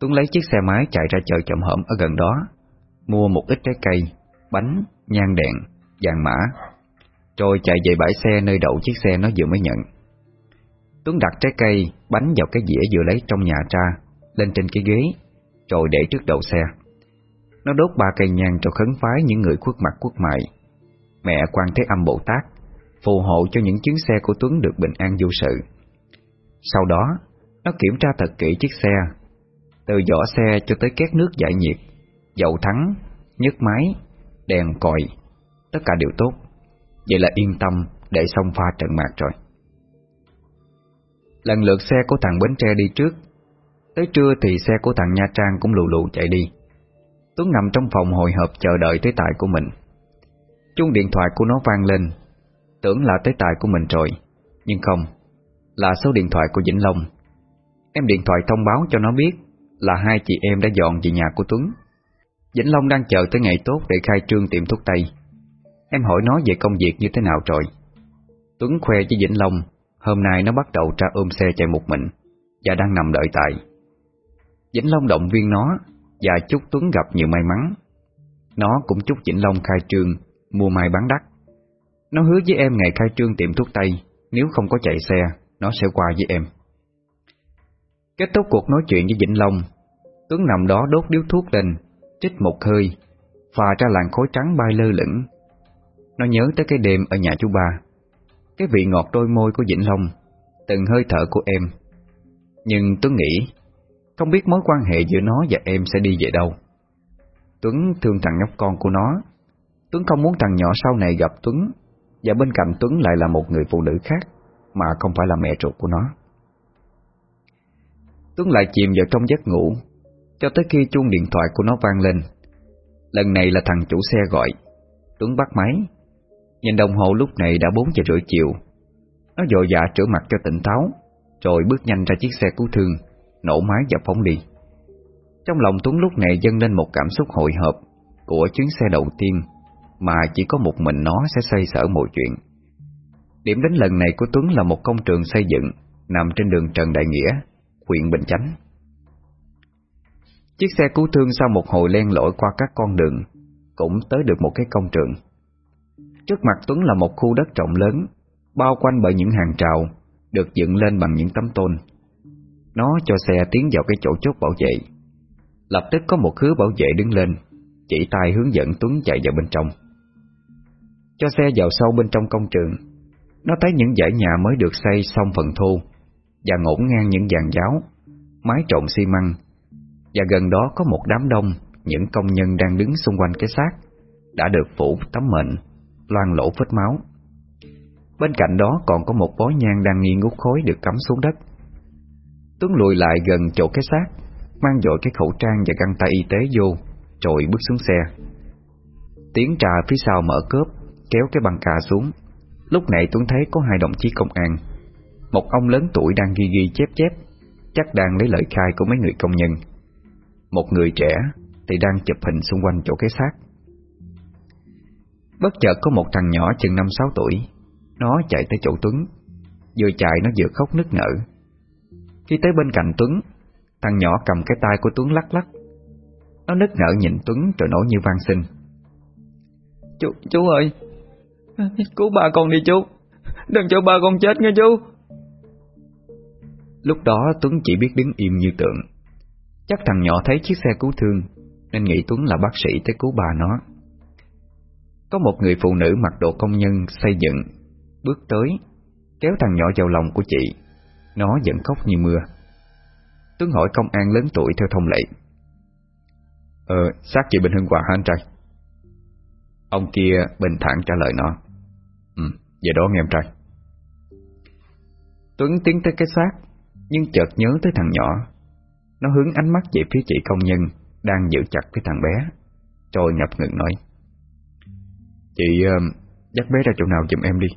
Tuấn lấy chiếc xe máy chạy ra chợ chậm hởm ở gần đó. Mua một ít trái cây Bánh, nhang đèn, vàng mã Rồi chạy về bãi xe nơi đậu chiếc xe nó vừa mới nhận. Tuấn đặt trái cây, bánh vào cái dĩa vừa lấy trong nhà ra Lên trên cái ghế Rồi để trước đầu xe. Nó đốt ba cây nhang cho khấn phái những người khuất mặt khuất mại. Mẹ quan thế âm Bồ Tát Phù hộ cho những chuyến xe của Tuấn được bình an vô sự. Sau đó Nó kiểm tra thật kỹ chiếc xe Từ vỏ xe cho tới két nước giải nhiệt. Dầu thắng, nhấc máy, đèn còi Tất cả đều tốt. Vậy là yên tâm để xong pha trận mạc rồi. Lần lượt xe của thằng Bến Tre đi trước. Tới trưa thì xe của thằng Nha Trang cũng lù lù chạy đi. Tuấn nằm trong phòng hồi hộp chờ đợi tới tài của mình. Chuông điện thoại của nó vang lên. Tưởng là tới tài của mình rồi Nhưng không Là số điện thoại của Vĩnh Long. Em điện thoại thông báo cho nó biết Là hai chị em đã dọn về nhà của Tuấn. Vĩnh Long đang chờ tới ngày tốt Để khai trương tiệm thuốc Tây. Em hỏi nó về công việc như thế nào rồi. Tuấn khoe với Vĩnh Long, Hôm nay nó bắt đầu ra ôm xe chạy một mình Và đang nằm đợi tại. Vĩnh Long động viên nó Và chúc Tuấn gặp nhiều may mắn. Nó cũng chúc Vĩnh Long khai trương, Mua mai bán đắt. Nó hứa với em ngày khai trương tiệm thuốc Tây, Nếu không có chạy xe, Nó sẽ qua với em. Kết thúc cuộc nói chuyện với Vĩnh Long, Tuấn nằm đó đốt điếu thuốc lên Trích một hơi, Phà ra làn khói trắng bay lơ lửng. Nó nhớ tới cái đêm ở nhà chú ba. Cái vị ngọt đôi môi của Vĩnh Long, Từng hơi thở của em. Nhưng Tuấn nghĩ, Không biết mối quan hệ giữa nó và em sẽ đi về đâu. Tuấn thương thằng nhóc con của nó. Tuấn không muốn thằng nhỏ sau này gặp Tuấn, Và bên cạnh Tuấn lại là một người phụ nữ khác, Mà không phải là mẹ ruột của nó. Tuấn lại chìm vào trong giấc ngủ. Cho tới khi chuông điện thoại của nó vang lên, Lần này là thằng chủ xe gọi, Tuấn bắt máy. Nhìn đồng hồ lúc này đã 4 giờ rưỡi chiều. Nó dội dạ trở mặt cho tỉnh táo, Rồi bước nhanh ra chiếc xe cứu thương, Nổ máy và phóng đi. Trong lòng Tuấn lúc này dâng lên một cảm xúc hồi hộp Của chuyến xe đầu tiên Mà chỉ có một mình nó sẽ xây sở mọi chuyện. Điểm đến lần này của Tuấn là một công trường xây dựng Nằm trên đường Trần Đại Nghĩa, huyện Bình Chánh. Chiếc xe cứu thương sau một hồi len lỏi qua các con đường Cũng tới được một cái công trường. Trước mặt Tuấn là một khu đất rộng lớn, Bao quanh bởi những hàng trào Được dựng lên bằng những tấm tôn. Nó cho xe tiến vào cái chỗ chốt bảo vệ. Lập tức có một hứa bảo vệ đứng lên, Chỉ tay hướng dẫn Tuấn chạy vào bên trong. Cho xe vào sâu bên trong công trường, Nó thấy những dãy nhà mới được xây xong phần thô Và ngổn ngang những dàn giáo, Mái trộn xi măng và gần đó có một đám đông Những công nhân đang đứng xung quanh cái xác đã được phủ tấm mệnh, loang lỗ vết máu. Bên cạnh đó còn có một bó nhang đang nghi ngút khói được cắm xuống đất. Tuấn lùi lại gần chỗ cái xác, mang dội cái khẩu trang và găng tay y tế vô, rồi bước xuống xe. Tiến trà phía sau mở cốp kéo cái băng cà xuống. Lúc này Tuấn thấy có hai đồng chí công an. Một ông lớn tuổi đang ghi ghi chép chép, chắc đang lấy lời khai của mấy người công nhân. Một người trẻ thì đang chụp hình xung quanh chỗ cái xác. Bất chợt có một thằng nhỏ chừng 5-6 tuổi, nó chạy tới chỗ Tuấn, vừa chạy nó vừa khóc nức nở. Khi tới bên cạnh Tuấn, thằng nhỏ cầm cái tay của Tuấn lắc lắc. Nó nức nở nhìn Tuấn rồi nổi như van xin. Chú, chú ơi, cứu ba con đi chú, đừng cho ba con chết nghe chú. Lúc đó Tuấn chỉ biết đứng im như tượng. Chắc thằng nhỏ thấy chiếc xe cứu thương nên nghĩ Tuấn là bác sĩ tới cứu bà nó. Có một người phụ nữ mặc đồ công nhân xây dựng, bước tới, kéo thằng nhỏ vào lòng của chị. Nó vẫn khóc như mưa. Tuấn hỏi công an lớn tuổi theo thông lệ. Ờ, xác chị Bình Hưng Hòa hả anh trai? Ông kia bình thản trả lời nó. Ừ, vậy đó nghe em trai. Tuấn tiến tới cái xác, nhưng chợt nhớ tới thằng nhỏ. Nó hướng ánh mắt về phía chị công nhân đang giữ chặt cái thằng bé, rồi ngập ngừng nói. Chị uh, dắt bé ra chỗ nào giùm em đi.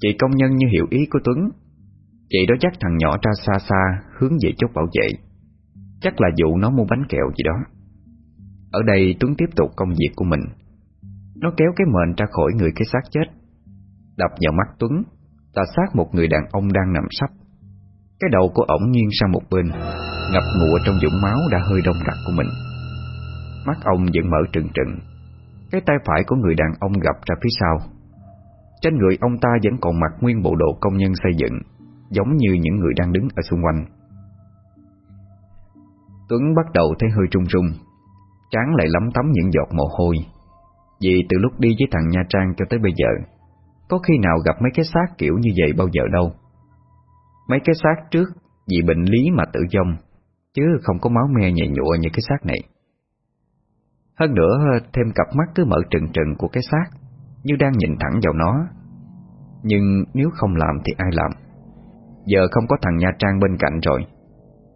Chị công nhân như hiểu ý của Tuấn, chị đó dắt thằng nhỏ ra xa xa hướng về chốt bảo vệ. Chắc là dụ nó mua bánh kẹo gì đó. Ở đây Tuấn tiếp tục công việc của mình. Nó kéo cái mền ra khỏi người cái xác chết. Đập vào mắt Tuấn là xác một người đàn ông đang nằm sắp. Cái đầu của ổng nghiêng sang một bên, ngập ngụa trong dũng máu đã hơi đông đặc của mình. Mắt ông vẫn mở trừng trừng. Cái tay phải của người đàn ông gặp ra phía sau. Trên người ông ta vẫn còn mặc nguyên bộ đồ công nhân xây dựng, giống như những người đang đứng ở xung quanh. Tuấn bắt đầu thấy hơi trung trung, trán lại lấm tấm những giọt mồ hôi. Vì từ lúc đi với thằng Nha Trang cho tới bây giờ, có khi nào gặp mấy cái xác kiểu như vậy bao giờ đâu. Mấy cái xác trước vì bệnh lý mà tử vong, chứ không có máu me nhầy nhụa như cái xác này. Hơn nữa, thêm cặp mắt cứ mở trừng trừng của cái xác, như đang nhìn thẳng vào nó. Nhưng nếu không làm thì ai làm? Giờ không có thằng Nha Trang bên cạnh rồi.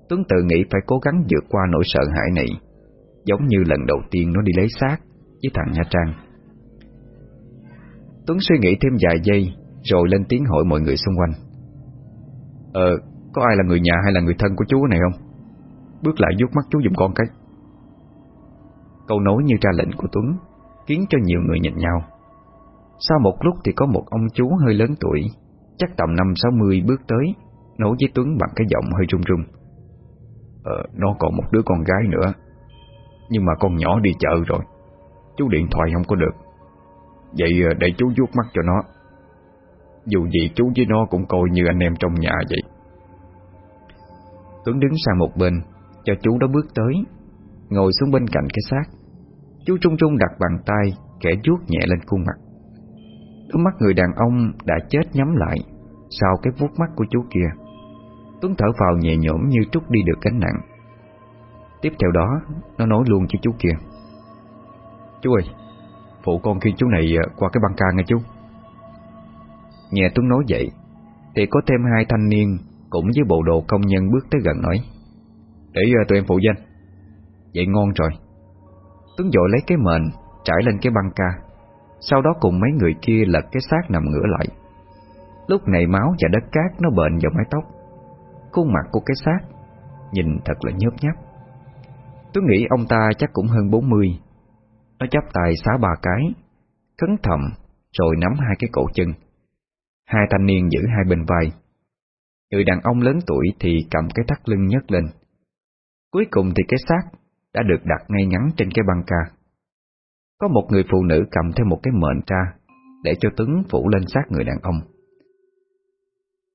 Tuấn tự nghĩ phải cố gắng vượt qua nỗi sợ hãi này, giống như lần đầu tiên nó đi lấy xác với thằng Nha Trang. Tuấn suy nghĩ thêm vài giây, rồi lên tiếng hỏi mọi người xung quanh. Ờ, có ai là người nhà hay là người thân của chú này không? Bước lại vuốt mắt chú giùm con cái. Câu nói như ra lệnh của Tuấn khiến cho nhiều người nhìn nhau. Sau một lúc thì có một ông chú hơi lớn tuổi, chắc tầm năm sáu mươi bước tới, nói với Tuấn bằng cái giọng hơi run run. Ờ, nó còn một đứa con gái nữa, nhưng mà con nhỏ đi chợ rồi, chú điện thoại không có được. Vậy ờ, để chú vuốt mắt cho nó. Dù gì chú với nó cũng coi như anh em trong nhà vậy. Tuấn đứng sang một bên, cho chú đó bước tới, ngồi xuống bên cạnh cái xác. Chú trung trung đặt bàn tay, kẻ chuốt nhẹ lên khuôn mặt. Đôi mắt người đàn ông đã chết nhắm lại sau cái vuốt mắt của chú kia. Tuấn thở vào nhẹ nhõm như trút đi được gánh nặng. Tiếp theo đó, nó nói luôn cho chú kia. Chú ơi, phụ con khi chú này à, qua cái băng ca nghe chú. Nghe Tuấn nói vậy, thì có thêm hai thanh niên cũng với bộ đồ công nhân bước tới gần nói. Để uh, tụi em phụ danh. Vậy ngon rồi. Tuấn dội lấy cái mền, trải lên cái băng ca. Sau đó cùng mấy người kia lật cái xác nằm ngửa lại. Lúc này máu và đất cát nó bệnh vào mái tóc. Khuôn mặt của cái xác nhìn thật là nhớp nháp. Tôi nghĩ ông ta chắc cũng hơn 40 Nó chắp tay xá ba cái Khấn thầm Rồi nắm hai cái cổ chân Hai thanh niên giữ hai bên vai. Người đàn ông lớn tuổi thì cầm cái thắt lưng nhấc lên. Cuối cùng thì cái xác Đã được đặt ngay ngắn trên cái băng ca. Có một người phụ nữ cầm theo một cái mệnh tra Để cho Tuấn phủ lên xác người đàn ông.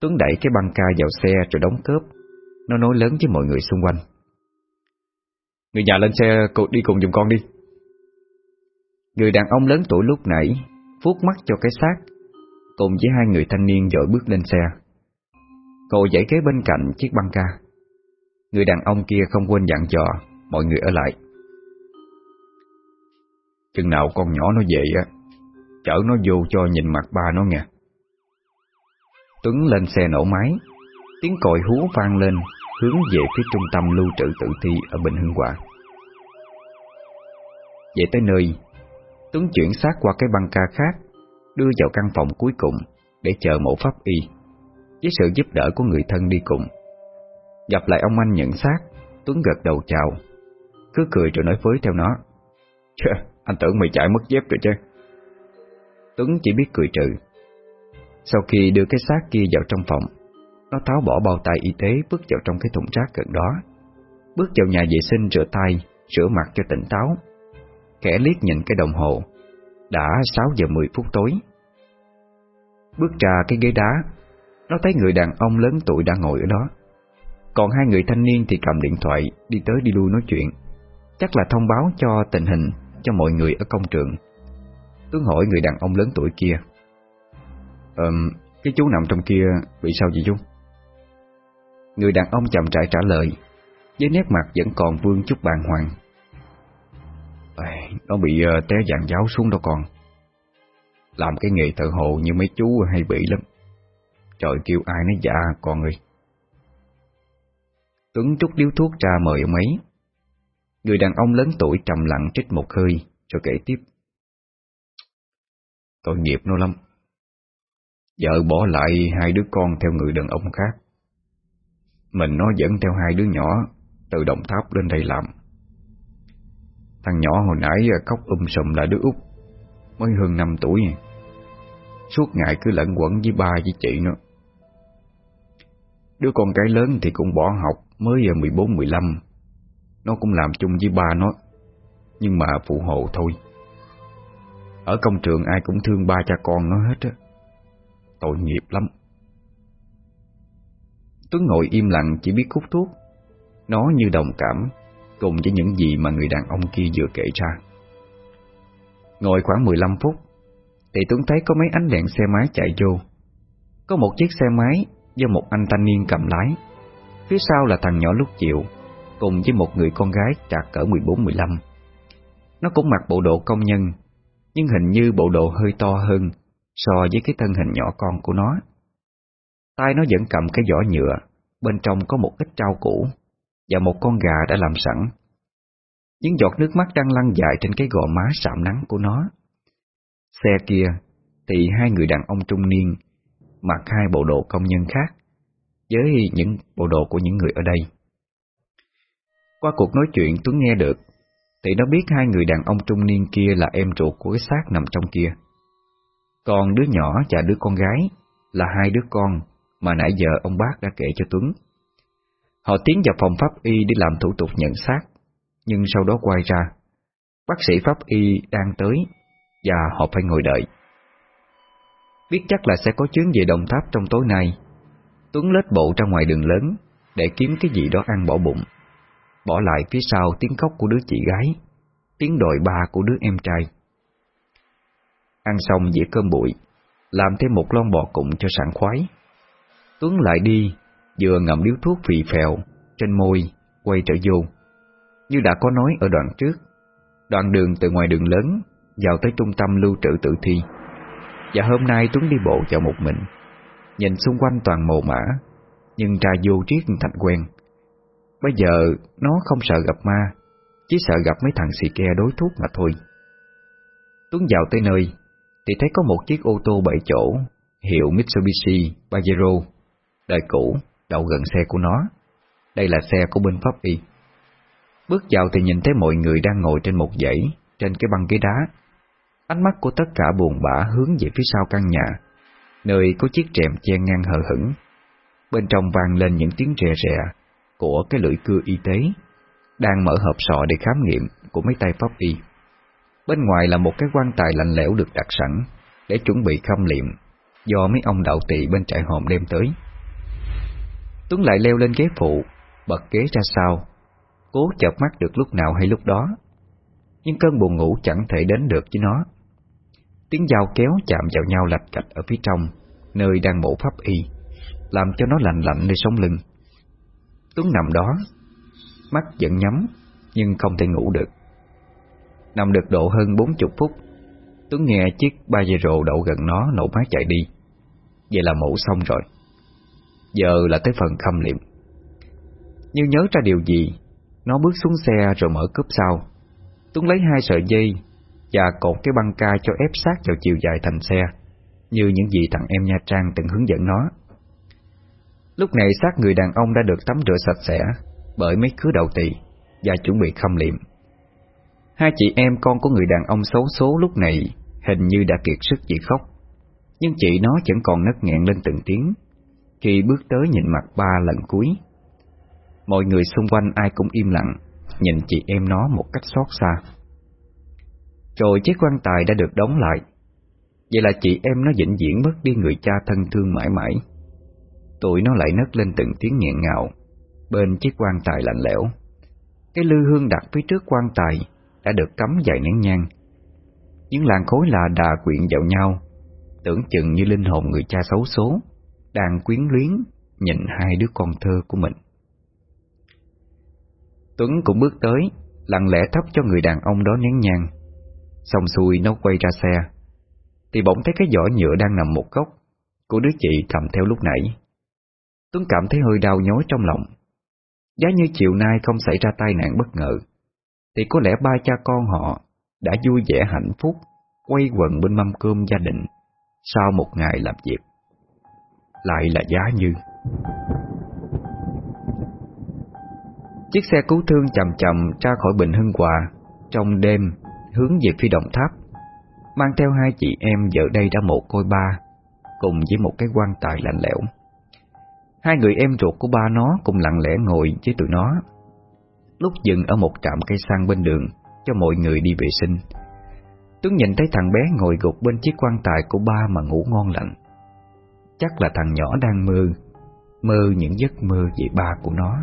Tuấn đẩy cái băng ca vào xe rồi đóng cớp Nó nói lớn với mọi người xung quanh. Người già lên xe đi cùng giùm con đi. Người đàn ông lớn tuổi lúc nãy vuốt mắt cho cái xác Cùng với hai người thanh niên dội bước lên xe. Cô dãy kế bên cạnh chiếc băng ca. Người đàn ông kia không quên dặn dò, Mọi người ở lại. Chừng nào con nhỏ nó về á, Chở nó vô cho nhìn mặt ba nó nghe. Tuấn lên xe nổ máy. Tiếng còi hú vang lên, Hướng về phía trung tâm lưu trữ tự thi Ở Bình Hưng Hòa. Về tới nơi, Tuấn chuyển xác qua cái băng ca khác Đưa vào căn phòng cuối cùng Để chờ mẫu pháp y Với sự giúp đỡ của người thân đi cùng. Gặp lại ông anh nhận xác Tuấn gật đầu chào Cứ cười rồi nói với theo nó Chà, anh tưởng mày chạy mất dép rồi chứ. Tuấn chỉ biết cười trừ. Sau khi đưa cái xác kia vào trong phòng Nó tháo bỏ bao tay y tế Bước vào trong cái thùng rác gần đó. Bước vào nhà vệ sinh rửa tay Rửa mặt cho tỉnh táo. Kẻ liếc nhìn cái đồng hồ đã 6 giờ 10 phút tối. Bước ra cái ghế đá Nó thấy người đàn ông lớn tuổi đang ngồi ở đó. Còn hai người thanh niên thì cầm điện thoại Đi tới đi lui nói chuyện. Chắc là thông báo cho tình hình Cho mọi người ở công trường. Tuấn hỏi người đàn ông lớn tuổi kia. Ờm, cái chú nằm trong kia bị sao vậy chú? Người đàn ông chậm rãi trả lời Với nét mặt vẫn còn vương chút bàng hoàng. Nó bị uh, té dạng giáo xuống đó con. Làm cái nghề thợ hộ như mấy chú hay bị lắm. Trời kêu ai nói dạ con ơi. Tuấn trúc điếu thuốc ra mời ông ấy. Người đàn ông lớn tuổi trầm lặng trích một hơi Rồi kể tiếp. Tội nghiệp nó lắm. Vợ bỏ lại hai đứa con theo người đàn ông khác. Mình nó dẫn theo hai đứa nhỏ Từ Đồng Tháp lên đây làm. Thằng nhỏ hồi nãy à, khóc um sùm là đứa út, Mới hơn năm tuổi. Suốt ngày cứ lẫn quẩn với ba với chị nữa. Đứa con cái lớn thì cũng bỏ học, Mới à, giờ 14-15 Nó cũng làm chung với ba nó, Nhưng mà phụ hộ thôi. Ở công trường ai cũng thương ba cha con nó hết á. Tội nghiệp lắm. Tuấn ngồi im lặng chỉ biết hút thuốc. Nó như đồng cảm. Cùng với những gì mà người đàn ông kia vừa kể ra. Ngồi khoảng 15 phút Thì Tuấn thấy có mấy ánh đèn xe máy chạy vô. Có một chiếc xe máy Do một anh thanh niên cầm lái. Phía sau là thằng nhỏ lúc chịu, Cùng với một người con gái trạc cỡ 14-15 Nó cũng mặc bộ đồ công nhân Nhưng hình như bộ đồ hơi to hơn So với cái thân hình nhỏ con của nó. Tay nó vẫn cầm cái vỏ nhựa Bên trong có một ít trao củ. Và một con gà đã làm sẵn. Những giọt nước mắt đang lăn dài Trên cái gò má sạm nắng của nó. Xe kia, Thì hai người đàn ông trung niên, Mặc hai bộ đồ công nhân khác, Với những bộ đồ của những người ở đây. Qua cuộc nói chuyện Tuấn nghe được, Thì nó biết hai người đàn ông trung niên kia Là em ruột của cái xác nằm trong kia. Còn đứa nhỏ và đứa con gái Là hai đứa con mà nãy giờ ông bác đã kể cho Tuấn. Họ tiến vào phòng pháp y để làm thủ tục nhận xác, nhưng sau đó quay ra, bác sĩ pháp y đang tới và họ phải ngồi đợi. Biết chắc là sẽ có chuyến về Đồng Tháp trong tối nay, Tuấn lết bộ ra ngoài đường lớn để kiếm cái gì đó ăn bỏ bụng, bỏ lại phía sau tiếng khóc của đứa chị gái, tiếng đòi ba của đứa em trai. Ăn xong dĩa cơm bụi, làm thêm một lon bò cụng cho sảng khoái. Tuấn lại đi, vừa ngậm điếu thuốc phì phèo, trên môi, quay trở vô. Như đã có nói ở đoạn trước, đoạn đường từ ngoài đường lớn vào tới trung tâm lưu trữ tự thi. Và hôm nay Tuấn đi bộ vào một mình, nhìn xung quanh toàn mồ mã, nhưng ra vô triết thành quen. Bây giờ nó không sợ gặp ma, chỉ sợ gặp mấy thằng xì ke đối thuốc mà thôi. Tuấn vào tới nơi, thì thấy có một chiếc ô tô bảy chỗ, hiệu Mitsubishi Pajero Đời cũ, đậu gần xe của nó. Đây là xe của bên pháp y Bước vào thì nhìn thấy mọi người đang ngồi trên một dãy, Trên cái băng ghế đá. Ánh mắt của tất cả buồn bã hướng về phía sau căn nhà, Nơi có chiếc rèm che ngang hờ hững. Bên trong vang lên những tiếng rè rè Của cái lưỡi cưa y tế, Đang mở hộp sọ để khám nghiệm Của mấy tay pháp y Bên ngoài là một cái quan tài lạnh lẽo được đặt sẵn Để chuẩn bị khâm liệm Do mấy ông đạo tỵ bên trại hòm đem tới. Tuấn lại leo lên ghế phụ, bật ghế ra sau, cố chợp mắt được lúc nào hay lúc đó. Nhưng cơn buồn ngủ chẳng thể đến được với nó. Tiếng dao kéo chạm vào nhau lạch cạch ở phía trong, nơi đang mổ pháp y, làm cho nó lạnh lạnh nơi sống lưng. Tuấn nằm đó, mắt vẫn nhắm, nhưng không thể ngủ được. Nằm được độ hơn bốn chục phút Tuấn nghe chiếc ba dây rồ đậu gần nó nổ máy chạy đi Vậy là mổ xong rồi Giờ là tới phần khâm liệm. Như nhớ ra điều gì, Nó bước xuống xe rồi mở cướp sau. Tuấn lấy hai sợi dây Và cột cái băng ca cho ép sát vào chiều dài thành xe, Như những gì thằng em Nha Trang từng hướng dẫn nó. Lúc này xác người đàn ông đã được tắm rửa sạch sẽ Bởi mấy khứa đầu tỳ Và chuẩn bị khâm liệm. Hai chị em con của người đàn ông xấu số lúc này Hình như đã kiệt sức vì khóc, Nhưng chị nó vẫn còn nấc nghẹn lên từng tiếng. Khi bước tới nhìn mặt ba lần cuối. Mọi người xung quanh ai cũng im lặng, Nhìn chị em nó một cách xót xa. Rồi chiếc quan tài đã được đóng lại. Vậy là chị em nó vĩnh viễn mất đi người cha thân thương mãi mãi. Tụi nó lại nấc lên từng tiếng nghẹn ngào, Bên chiếc quan tài lạnh lẽo. Cái lư hương đặt phía trước quan tài Đã được cắm vài nén nhang. Những làn khối là đà quyện vào nhau, Tưởng chừng như linh hồn người cha xấu số. Đang quyến luyến Nhìn hai đứa con thơ của mình. Tuấn cũng bước tới, Lặng lẽ thắp cho người đàn ông đó nén nhang. Xong xuôi nó quay ra xe. Thì bỗng thấy cái giỏ nhựa đang nằm một góc, Của đứa chị cầm theo lúc nãy. Tuấn cảm thấy hơi đau nhói trong lòng. Giá như chiều nay không xảy ra tai nạn bất ngờ, Thì có lẽ ba cha con họ Đã vui vẻ hạnh phúc, Quay quần bên mâm cơm gia đình Sau một ngày làm việc. Lại là giá như. Chiếc xe cứu thương chậm chậm ra khỏi Bình Hưng Hòa, Trong đêm hướng về phía Đồng Tháp, Mang theo hai chị em giờ đây đã một côi ba, Cùng với một cái quan tài lạnh lẽo. Hai người em ruột của ba nó cùng lặng lẽ ngồi với tụi nó, Lúc dừng ở một trạm cây xăng bên đường Cho mọi người đi vệ sinh. Tuấn nhìn thấy thằng bé ngồi gục bên chiếc quan tài của ba mà ngủ ngon lành. Chắc là thằng nhỏ đang mơ Mơ những giấc mơ về ba của nó.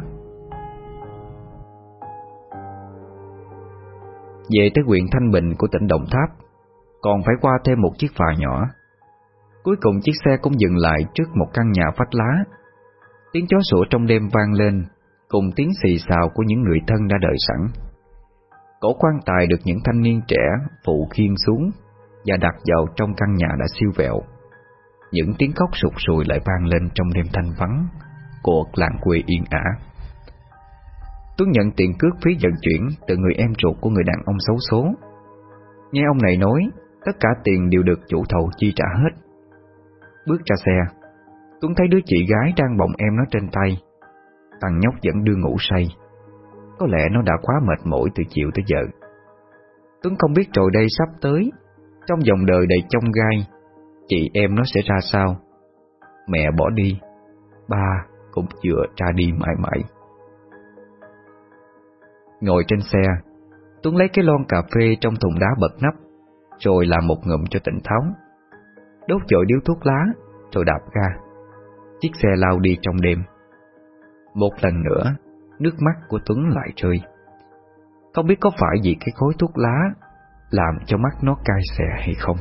Về tới huyện Thanh Bình của tỉnh Đồng Tháp, Còn phải qua thêm một chiếc phà nhỏ. Cuối cùng chiếc xe cũng dừng lại trước một căn nhà phách lá. Tiếng chó sủa trong đêm vang lên, Cùng tiếng xì xào của những người thân đã đợi sẵn. Cổ quan tài được những thanh niên trẻ phụ khiên xuống Và đặt vào trong căn nhà đã siêu vẹo. Những tiếng khóc sụt sùi lại vang lên trong đêm thanh vắng Của làng quê yên ả. Tuấn nhận tiền cước phí vận chuyển từ người em ruột của người đàn ông xấu số. Nghe ông này nói, Tất cả tiền đều được chủ thầu chi trả hết. Bước ra xe, Tuấn thấy đứa chị gái đang bồng em nó trên tay. Thằng nhóc vẫn đưa ngủ say. Có lẽ nó đã quá mệt mỏi từ chiều tới giờ. Tuấn không biết rồi đây sắp tới, Trong dòng đời đầy trong gai Chị em nó sẽ ra sao? Mẹ bỏ đi, Ba cũng vừa ra đi mãi mãi. Ngồi trên xe, Tuấn lấy cái lon cà phê trong thùng đá bật nắp, Rồi làm một ngụm cho tỉnh tháo. Đốt chội điếu thuốc lá, Rồi đạp ga. Chiếc xe lao đi trong đêm. Một lần nữa, Nước mắt của Tuấn lại rơi. Không biết có phải vì cái khối thuốc lá Làm cho mắt nó cay xè hay không?